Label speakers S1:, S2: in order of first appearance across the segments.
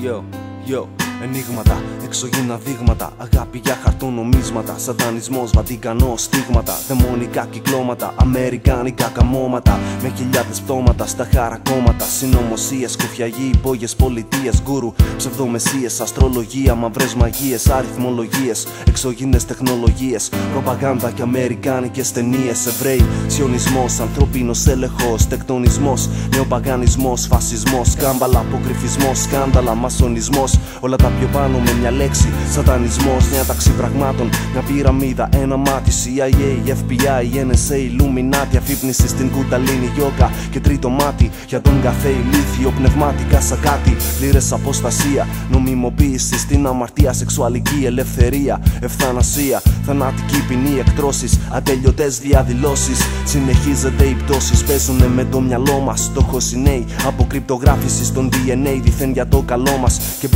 S1: Yo, yo, ενίγματα, εξωγήινα δείγματα. Αγάπη για χαρτονομίσματα. Σατανισμό, βατικανό, στίγματα. Δαιμονικά κυκλώματα, αμερικάνικα καμώματα. Με χιλιάδες πτώματα στα χαρακόμματα. Συνωμοσίες, κουφιαγοί, υπόγειες πολιτείες. Γκούρου, ψευδομεσίες, αστρολογία, μαυρές μαγείες, αριθμολογίες. Εξωγήινε τεχνολογίες, προπαγάνδα και αμερικάνικες ταινίες. Εβραίοι, σιωνισμός, ανθρωπίνος έλεγχος, τεκτονισμός, νεοπαγανισμός, φασισμός, κάμπαλα, αποκρυφισμός, σκάνδαλα, μασονισμός. Όλα τα πιο πάνω με μια λέξη. Σατανισμός, μια ταξί πραγμάτων, μια πυραμίδα, ένα μάτι. CIA, FBI, NSA, Illuminati, αφύπνιση στην κουταλίνη γιόκα. Και τρίτο μάτι για τον καφέ ηλίθιο, πνευματικά σαν κάτι. Πλήρες αποστασία, νομιμοποίηση στην αμαρτία, σεξουαλική ελευθερία, ευθανασία, θανατική ποινή, εκτρώσεις, ατελειωτέ διαδηλώσεις. Συνεχίζεται οι πτώσει, παίζουνε με το μυαλό μας. Στόχος είναι από κρυπτογράφηση στον DNA, δίθεν για το καλό μας. Και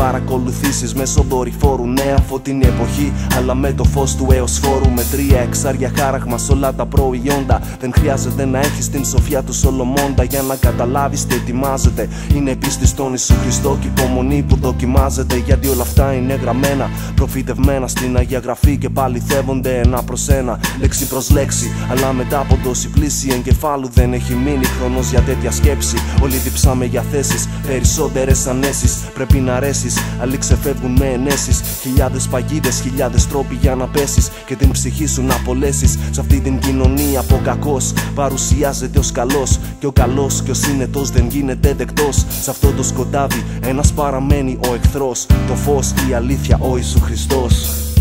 S1: παρακολουθήσει μέσω δορυφόρου, νέα φωτεινή εποχή. Αλλά με το φως του έως φόρου, με τρία εξάρια χάραγμα σε όλα τα προϊόντα. Δεν χρειάζεται να έχεις την σοφιά του Σολομώντα για να καταλάβεις τι ετοιμάζεται. Είναι πίστη στον Ιησού Χριστό και υπομονή που δοκιμάζεται. Γιατί όλα αυτά είναι γραμμένα, προφητευμένα στην Αγία Γραφή και παληθεύονται ένα προς ένα, λέξη προς λέξη. Αλλά μετά από τόση πλήση εγκεφάλου δεν έχει μείνει χρόνος για τέτοια σκέψη. Όλοι διψάμε για θέσεις, περισσότερες ανέσεις. Πρέπει να αρέσει, άλλοι ξεφεύγουν με ενέσεις. Χιλιάδες παγίδες, χιλιάδες τρόποι για να πέσεις και την ψυχή σου να απολέσεις. Σε αυτή την κοινωνία από κακός παρουσιάζεται ως καλός. Και ο καλός και ο σύνετο δεν γίνεται δεκτός. Σε αυτό το σκοτάδι ένας παραμένει ο εχθρός. Το φως, η αλήθεια, ο Ιησού Χριστός